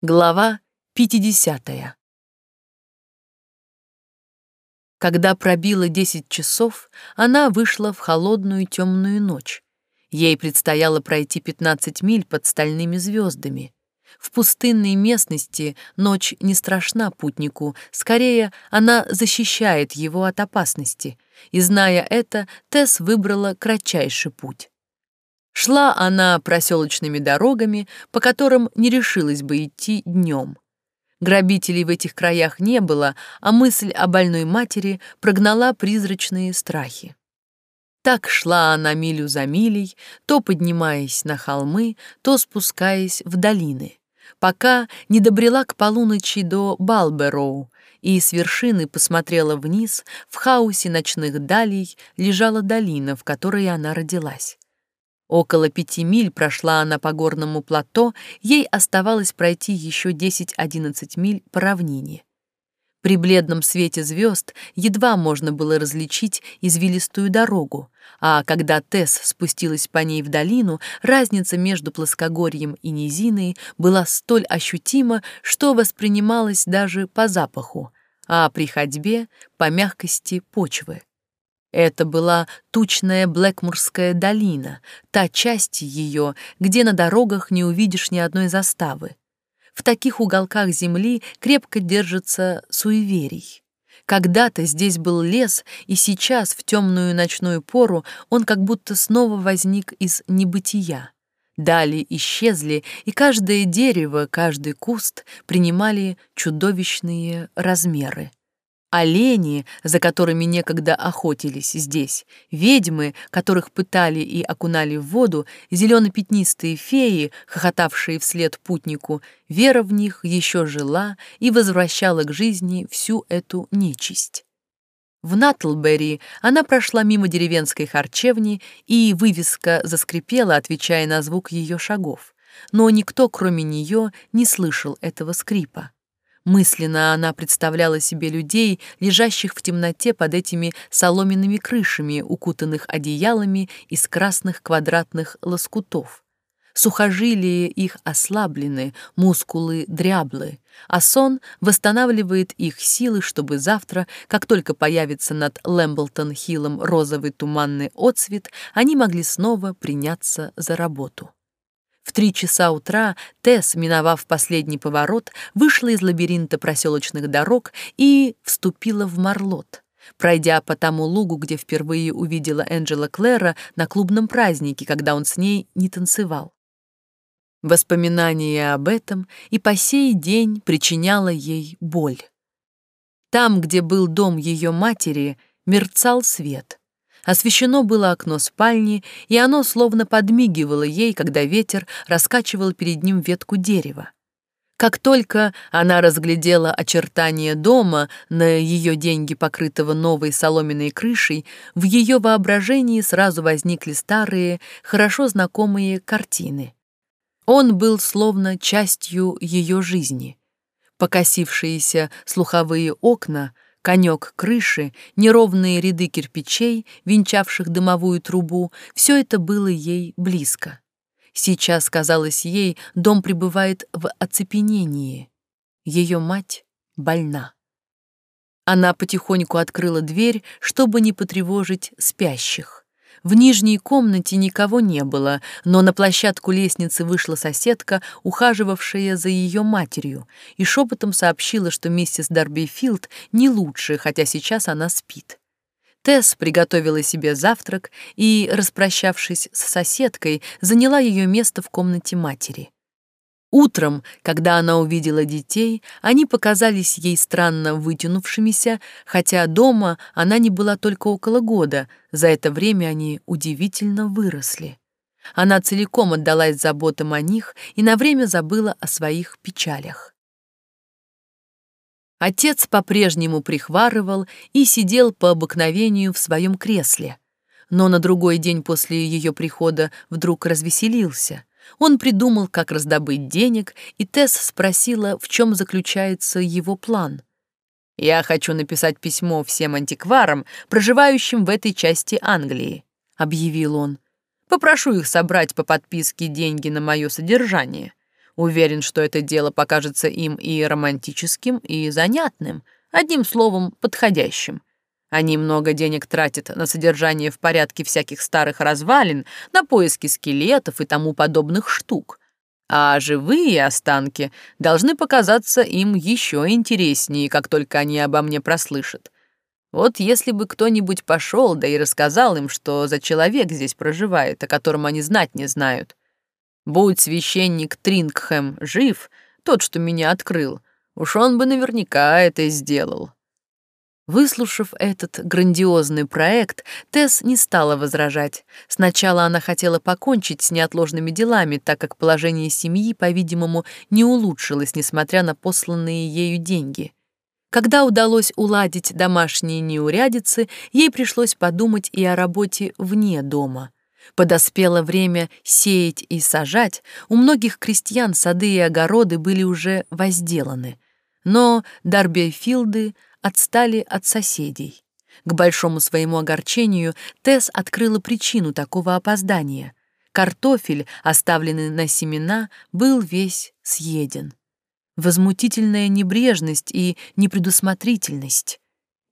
Глава 50. Когда пробило 10 часов, она вышла в холодную темную ночь. Ей предстояло пройти 15 миль под стальными звездами. В пустынной местности ночь не страшна путнику, скорее она защищает его от опасности, и, зная это, Тесс выбрала кратчайший путь. Шла она проселочными дорогами, по которым не решилась бы идти днем. Грабителей в этих краях не было, а мысль о больной матери прогнала призрачные страхи. Так шла она милю за милей, то поднимаясь на холмы, то спускаясь в долины, пока не добрела к полуночи до Балбероу, и с вершины посмотрела вниз, в хаосе ночных далей лежала долина, в которой она родилась. Около пяти миль прошла она по горному плато, ей оставалось пройти еще 10-11 миль по равнине. При бледном свете звезд едва можно было различить извилистую дорогу, а когда Тесс спустилась по ней в долину, разница между плоскогорьем и низиной была столь ощутима, что воспринималась даже по запаху, а при ходьбе — по мягкости почвы. Это была тучная Блэкмурская долина, та часть ее, где на дорогах не увидишь ни одной заставы. В таких уголках земли крепко держится суеверий. Когда-то здесь был лес, и сейчас, в темную ночную пору, он как будто снова возник из небытия. Дали исчезли, и каждое дерево, каждый куст принимали чудовищные размеры. Олени, за которыми некогда охотились здесь, ведьмы, которых пытали и окунали в воду, зелено-пятнистые феи, хохотавшие вслед путнику, вера в них еще жила и возвращала к жизни всю эту нечисть. В Натлберри она прошла мимо деревенской харчевни, и вывеска заскрипела, отвечая на звук ее шагов. Но никто, кроме нее, не слышал этого скрипа. Мысленно она представляла себе людей, лежащих в темноте под этими соломенными крышами, укутанных одеялами из красных квадратных лоскутов. Сухожилия их ослаблены, мускулы дряблы, а сон восстанавливает их силы, чтобы завтра, как только появится над Лэмблтон-Хиллом розовый туманный отсвет, они могли снова приняться за работу. В три часа утра Тесс, миновав последний поворот, вышла из лабиринта проселочных дорог и вступила в Марлот. Пройдя по тому лугу, где впервые увидела Энджела Клэра на клубном празднике, когда он с ней не танцевал. Воспоминание об этом и по сей день причиняло ей боль. Там, где был дом ее матери, мерцал свет. Освещено было окно спальни, и оно словно подмигивало ей, когда ветер раскачивал перед ним ветку дерева. Как только она разглядела очертания дома, на ее деньги покрытого новой соломенной крышей, в ее воображении сразу возникли старые, хорошо знакомые картины. Он был словно частью ее жизни. Покосившиеся слуховые окна — конек крыши, неровные ряды кирпичей, венчавших дымовую трубу, все это было ей близко. Сейчас, казалось ей, дом пребывает в оцепенении. Ее мать больна. Она потихоньку открыла дверь, чтобы не потревожить спящих. В нижней комнате никого не было, но на площадку лестницы вышла соседка, ухаживавшая за ее матерью, и шепотом сообщила, что миссис Дарбифилд не лучше, хотя сейчас она спит. Тесс приготовила себе завтрак и, распрощавшись с соседкой, заняла ее место в комнате матери. Утром, когда она увидела детей, они показались ей странно вытянувшимися, хотя дома она не была только около года, за это время они удивительно выросли. Она целиком отдалась заботам о них и на время забыла о своих печалях. Отец по-прежнему прихварывал и сидел по обыкновению в своем кресле, но на другой день после ее прихода вдруг развеселился — он придумал, как раздобыть денег, и Тесс спросила, в чем заключается его план. «Я хочу написать письмо всем антикварам, проживающим в этой части Англии», — объявил он. «Попрошу их собрать по подписке деньги на мое содержание. Уверен, что это дело покажется им и романтическим, и занятным, одним словом, подходящим. Они много денег тратят на содержание в порядке всяких старых развалин, на поиски скелетов и тому подобных штук. А живые останки должны показаться им еще интереснее, как только они обо мне прослышат. Вот если бы кто-нибудь пошел, да и рассказал им, что за человек здесь проживает, о котором они знать не знают. Будь священник Трингхэм жив, тот, что меня открыл, уж он бы наверняка это сделал. Выслушав этот грандиозный проект, Тесс не стала возражать. Сначала она хотела покончить с неотложными делами, так как положение семьи, по-видимому, не улучшилось, несмотря на посланные ею деньги. Когда удалось уладить домашние неурядицы, ей пришлось подумать и о работе вне дома. Подоспело время сеять и сажать, у многих крестьян сады и огороды были уже возделаны. Но Дарбифилды отстали от соседей. К большому своему огорчению Тесс открыла причину такого опоздания. Картофель, оставленный на семена, был весь съеден возмутительная небрежность и непредусмотрительность.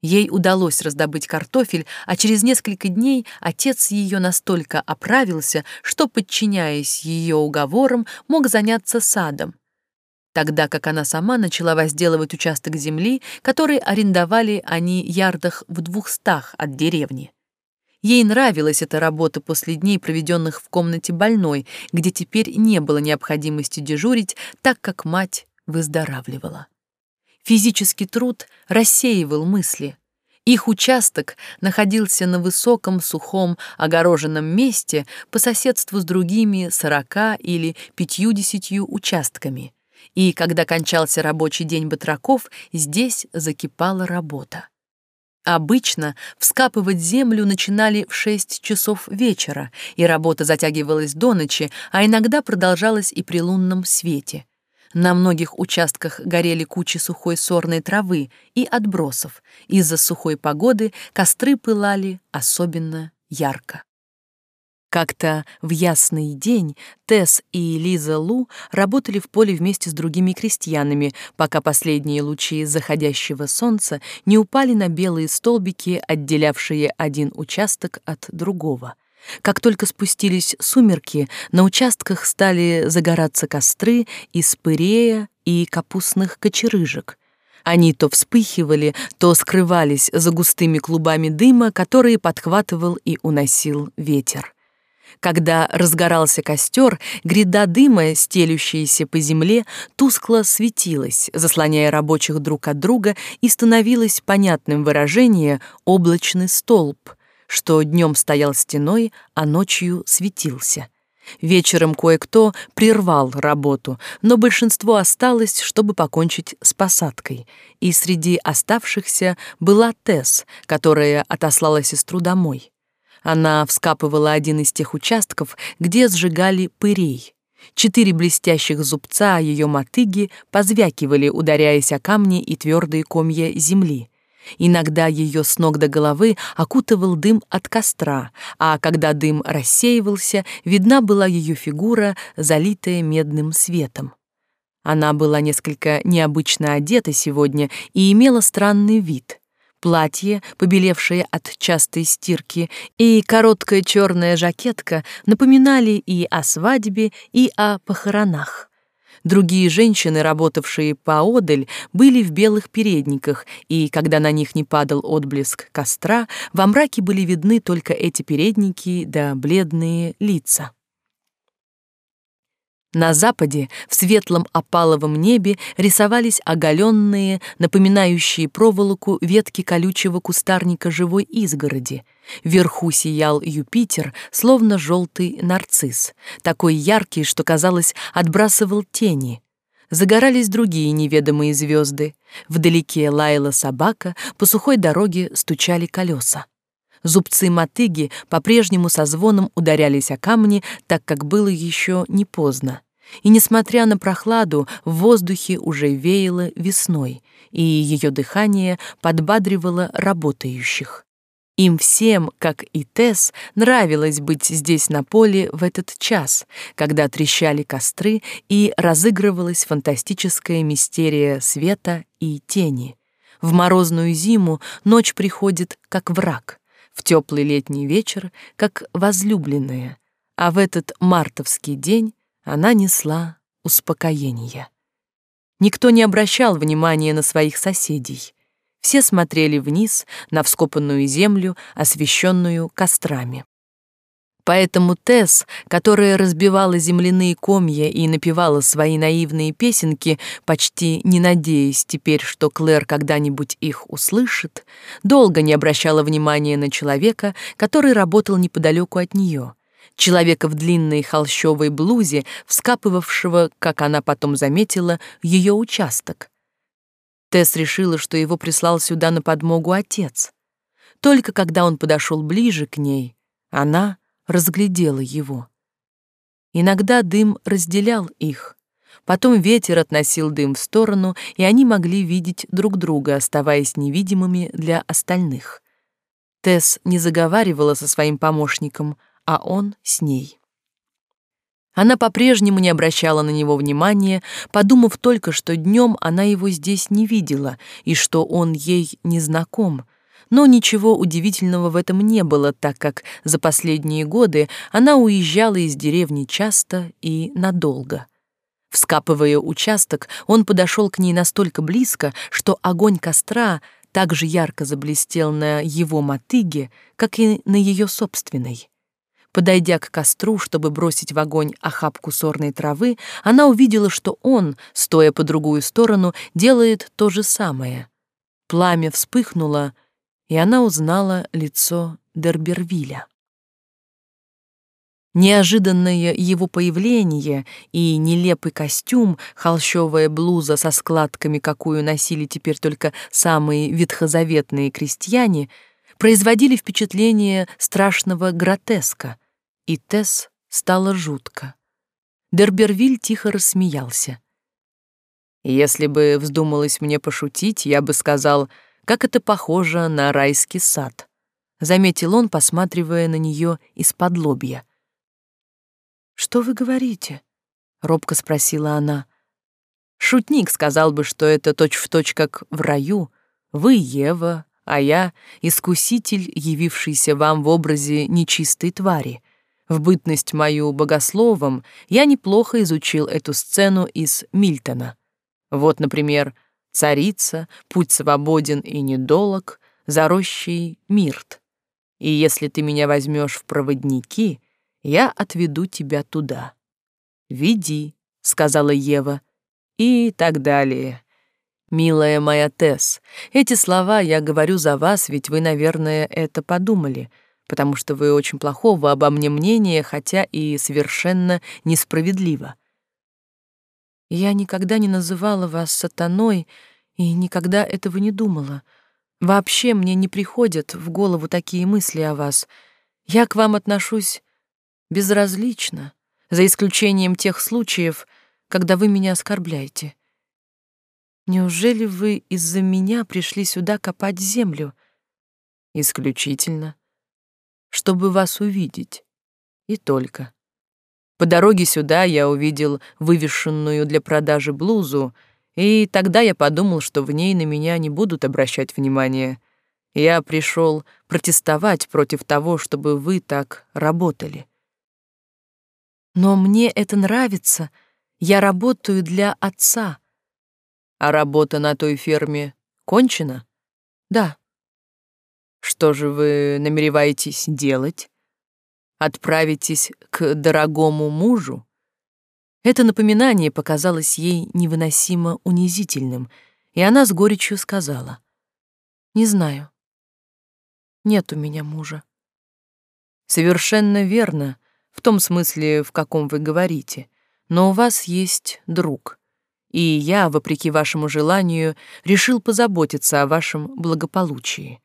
Ей удалось раздобыть картофель, а через несколько дней отец ее настолько оправился, что, подчиняясь ее уговорам, мог заняться садом, тогда как она сама начала возделывать участок земли, который арендовали они ярдах в двухстах от деревни. Ей нравилась эта работа после дней, проведенных в комнате больной, где теперь не было необходимости дежурить, так как мать выздоравливала. Физический труд рассеивал мысли. Их участок находился на высоком, сухом, огороженном месте по соседству с другими сорока или пятьюдесятью участками. И когда кончался рабочий день батраков, здесь закипала работа. Обычно вскапывать землю начинали в шесть часов вечера, и работа затягивалась до ночи, а иногда продолжалась и при лунном свете — на многих участках горели кучи сухой сорной травы и отбросов. Из-за сухой погоды костры пылали особенно ярко. Как-то в ясный день Тесс и Лиза Лу работали в поле вместе с другими крестьянами, пока последние лучи заходящего солнца не упали на белые столбики, отделявшие один участок от другого — как только спустились сумерки, на участках стали загораться костры из пырея и капустных кочерыжек. Они то вспыхивали, то скрывались за густыми клубами дыма, которые подхватывал и уносил ветер. Когда разгорался костер, гряда дыма, стелющаяся по земле, тускло светилась, заслоняя рабочих друг от друга, и становилось понятным выражение «облачный столб», что днем стоял стеной, а ночью светился. Вечером кое-кто прервал работу, но большинство осталось, чтобы покончить с посадкой. И среди оставшихся была Тесс, которая отослала сестру домой. Она вскапывала один из тех участков, где сжигали пырей. Четыре блестящих зубца ее мотыги позвякивали, ударяясь о камни и твердые комья земли. Иногда ее с ног до головы окутывал дым от костра, а когда дым рассеивался, видна была ее фигура, залитая медным светом. Она была несколько необычно одета сегодня и имела странный вид. Платье, побелевшее от частой стирки, и короткая черная жакетка напоминали и о свадьбе, и о похоронах. Другие женщины, работавшие поодаль, были в белых передниках, и когда на них не падал отблеск костра, во мраке были видны только эти передники да бледные лица. На западе, в светлом опаловом небе, рисовались оголенные, напоминающие проволоку ветки колючего кустарника живой изгороди. Вверху сиял Юпитер, словно желтый нарцисс, такой яркий, что, казалось, отбрасывал тени. Загорались другие неведомые звезды. Вдалеке лаяла собака, по сухой дороге стучали колеса. Зубцы мотыги по-прежнему со звоном ударялись о камни, так как было еще не поздно. И, несмотря на прохладу, в воздухе уже веяло весной, и ее дыхание подбадривало работающих. Им всем, как и Тесс, нравилось быть здесь на поле в этот час, когда трещали костры и разыгрывалась фантастическая мистерия света и тени. В морозную зиму ночь приходит как враг, в теплый летний вечер как возлюбленная, а в этот мартовский день она несла успокоение. Никто не обращал внимания на своих соседей. Все смотрели вниз на вскопанную землю, освещенную кострами. Поэтому Тесс, которая разбивала земляные комья и напевала свои наивные песенки, почти не надеясь теперь, что Клэр когда-нибудь их услышит, долго не обращала внимания на человека, который работал неподалеку от нее. Человека в длинной холщовой блузе, вскапывавшего, как она потом заметила, ее участок. Тесс решила, что его прислал сюда на подмогу отец. Только когда он подошел ближе к ней, она разглядела его. Иногда дым разделял их. Потом ветер относил дым в сторону, и они могли видеть друг друга, оставаясь невидимыми для остальных. Тесс не заговаривала со своим помощником, а он с ней. Она по-прежнему не обращала на него внимания, подумав только, что днем она его здесь не видела и что он ей не знаком. Но ничего удивительного в этом не было, так как за последние годы она уезжала из деревни часто и надолго. Вскапывая участок, он подошел к ней настолько близко, что огонь костра так же ярко заблестел на его мотыге, как и на ее собственной. Подойдя к костру, чтобы бросить в огонь охапку сорной травы, она увидела, что он, стоя по другую сторону, делает то же самое. Пламя вспыхнуло, и она узнала лицо Дербервиля. Неожиданное его появление и нелепый костюм, холщовая блуза со складками, какую носили теперь только самые ветхозаветные крестьяне, производили впечатление страшного гротеска — и Тесс стало жутко. Дербервиль тихо рассмеялся. Если бы вздумалось мне пошутить, я бы сказал, как это похоже на райский сад. Заметил он, посматривая на нее из-под лобья. «Что вы говорите?» — робко спросила она. «Шутник сказал бы, что это точь-в-точь точь как в раю. Вы Ева, а я — искуситель, явившийся вам в образе нечистой твари. В бытность мою богословом я неплохо изучил эту сцену из Мильтона. Вот, например, «Царица», «Путь свободен и недолог», «За рощей Мирт». И если ты меня возьмешь в проводники, я отведу тебя туда. «Веди», — сказала Ева, и так далее. Милая моя Тесс, эти слова я говорю за вас, ведь вы, наверное, это подумали — потому что вы очень плохого обо мне мнения, хотя и совершенно несправедливо. Я никогда не называла вас сатаной и никогда этого не думала. Вообще мне не приходят в голову такие мысли о вас. Я к вам отношусь безразлично, за исключением тех случаев, когда вы меня оскорбляете. Неужели вы из-за меня пришли сюда копать землю? Исключительно чтобы вас увидеть. И только. По дороге сюда я увидел вывешенную для продажи блузу, и тогда я подумал, что в ней на меня не будут обращать внимания. Я пришел протестовать против того, чтобы вы так работали. Но мне это нравится. Я работаю для отца. А работа на той ферме кончена? Да. Что же вы намереваетесь делать? Отправитесь к дорогому мужу? Это напоминание показалось ей невыносимо унизительным, и она с горечью сказала: "Не знаю. Нет у меня мужа". Совершенно верно, в том смысле, в каком вы говорите. Но у вас есть друг. И я, вопреки вашему желанию, решил позаботиться о вашем благополучии.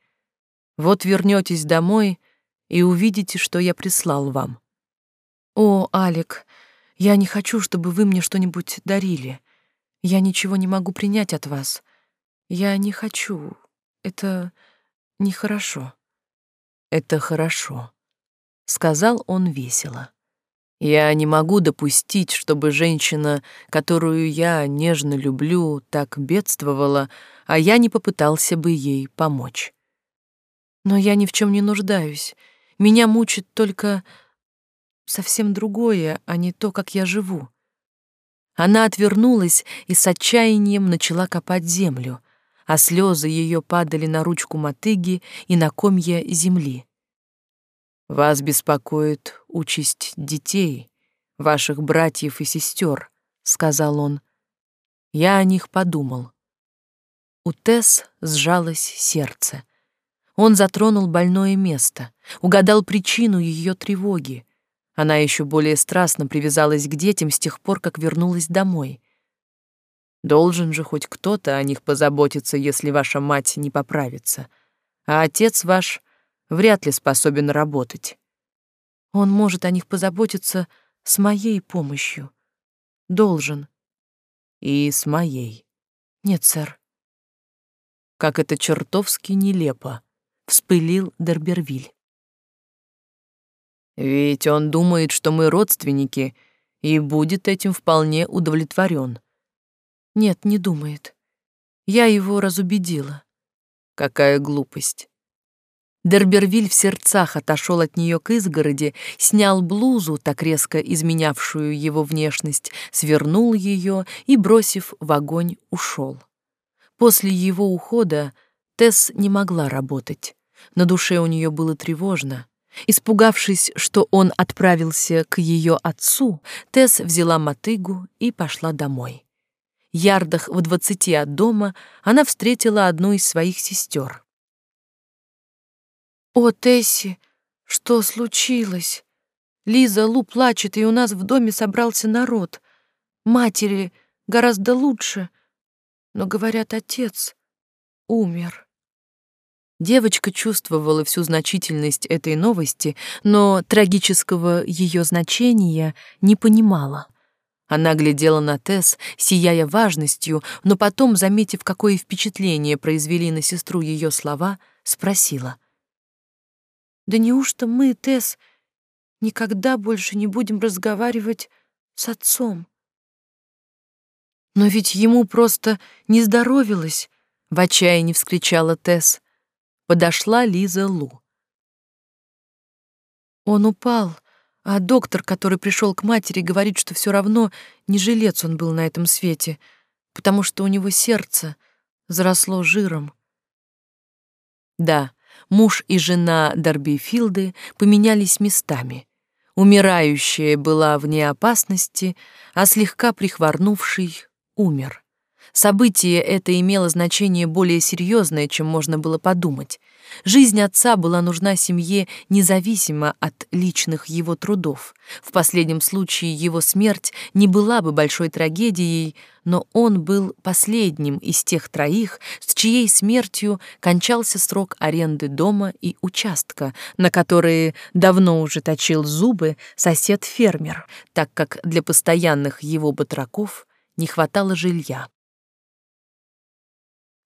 Вот вернетесь домой и увидите, что я прислал вам. О, Алик, я не хочу, чтобы вы мне что-нибудь дарили. Я ничего не могу принять от вас. Я не хочу. Это нехорошо. Это хорошо, сказал он весело. Я не могу допустить, чтобы женщина, которую я нежно люблю, так бедствовала, а я не попытался бы ей помочь. Но я ни в чем не нуждаюсь. Меня мучит только совсем другое, а не то, как я живу. Она отвернулась и с отчаянием начала копать землю, а слезы ее падали на ручку мотыги и на комья земли. Вас беспокоит участь детей, ваших братьев и сестер, сказал он. Я о них подумал. У Тесс сжалось сердце. Он затронул больное место, угадал причину ее тревоги. Она еще более страстно привязалась к детям с тех пор, как вернулась домой. Должен же хоть кто-то о них позаботиться, если ваша мать не поправится. А отец ваш вряд ли способен работать. Он может о них позаботиться с моей помощью. Должен. И с моей. Нет, сэр. Как это чертовски нелепо, вспылил Дербервиль. Ведь он думает, что мы родственники, и будет этим вполне удовлетворен. Нет, не думает. Я его разубедила. Какая глупость. Дербервиль в сердцах отошел от нее к изгороди, снял блузу, так резко изменявшую его внешность, свернул ее и, бросив в огонь, ушел. После его ухода Тесс не могла работать. На душе у нее было тревожно. Испугавшись, что он отправился к ее отцу, Тесс взяла мотыгу и пошла домой. Ярдах в двадцати от дома она встретила одну из своих сестер. «О, Тесси, что случилось? Лиза Лу плачет, и у нас в доме собрался народ. Матери гораздо лучше, но, говорят, отец умер». Девочка чувствовала всю значительность этой новости, но трагического ее значения не понимала. Она глядела на Тесс, сияя важностью, но потом, заметив, какое впечатление произвели на сестру ее слова, спросила. Да неужто мы, Тесс, никогда больше не будем разговаривать с отцом? Но ведь ему просто не здоровилось, в отчаянии вскричала Тесс. Подошла Лиза Лу. Он упал, а доктор, который пришел к матери, говорит, что все равно не жилец он был на этом свете, потому что у него сердце заросло жиром. Да, муж и жена Дарбифилды поменялись местами. Умирающая была вне опасности, а слегка прихворнувший умер. Событие это имело значение более серьезное, чем можно было подумать. Жизнь отца была нужна семье независимо от личных его трудов. В последнем случае его смерть не была бы большой трагедией, но он был последним из тех троих, с чьей смертью кончался срок аренды дома и участка, на которые давно уже точил зубы сосед-фермер, так как для постоянных его батраков не хватало жилья.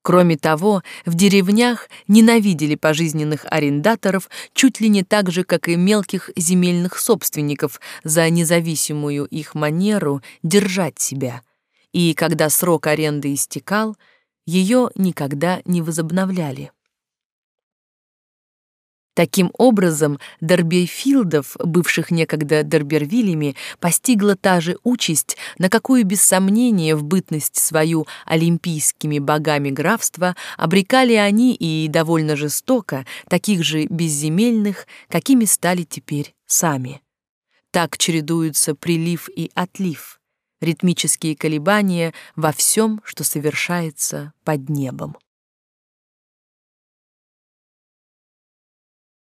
Кроме того, в деревнях ненавидели пожизненных арендаторов чуть ли не так же, как и мелких земельных собственников за независимую их манеру держать себя. И когда срок аренды истекал, ее никогда не возобновляли. Таким образом, Дербейфилдов, бывших некогда Дербервилями, постигла та же участь, на какую без сомнения в бытность свою олимпийскими богами графства обрекали они и довольно жестоко таких же безземельных, какими стали теперь сами. Так чередуются прилив и отлив, ритмические колебания во всем, что совершается под небом.